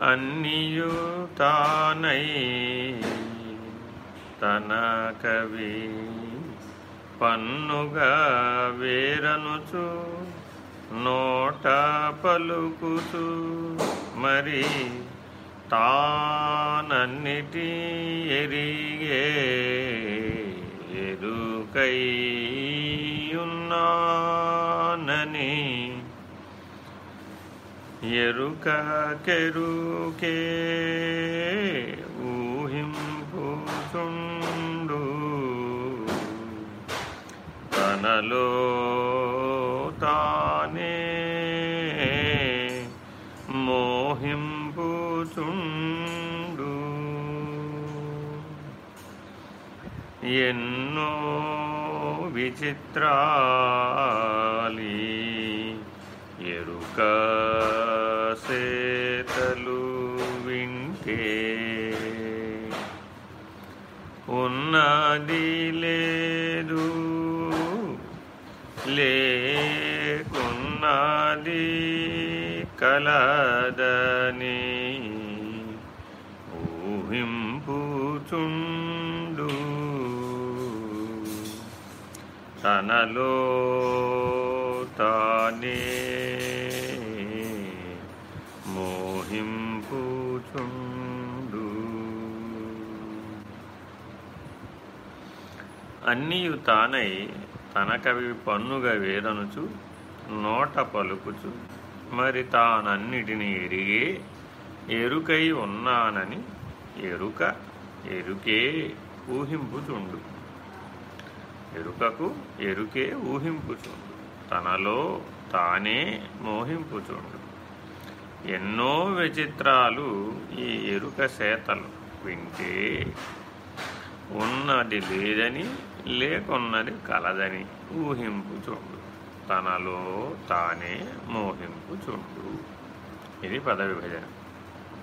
అన్నియు తానై తన కవి పన్నుగా వేరనుచు నోట పలుకుచు మరి తానన్నిటి ఎరిగే ఎరుకయ్యున్నానని ఎరుక కెరుకే ఊహింపుచుండు. తనలో తానే మోహింపుచుండు. ఎన్నో విచిత్రా సేతలు వింటే ఉన్నది లేదు లేకున్నది కలదని ఊహింపుచుండు. తనలో తానే మోహింపుచుండు అన్నియు తానై తనకవి పన్నుగా వేదనుచు నోట పలుకుచు మరి తానన్నిటిని ఎరిగే ఎరుకై ఉన్నానని ఎరుక ఎరుకే ఊహింపుచుండు. ఎరుకకు ఎరుకే ఊహింపుచుండు. తనలో తానే మోహింపుచుండు. ఎన్నో విచిత్రాలు ఈ ఎరుక సేతలు వింటే ఉన్నది లేదని లేకున్నది కలదని ఊహింపు చూడు. తనలో తానే మోహింపు చూడు. ఇది పద విభజన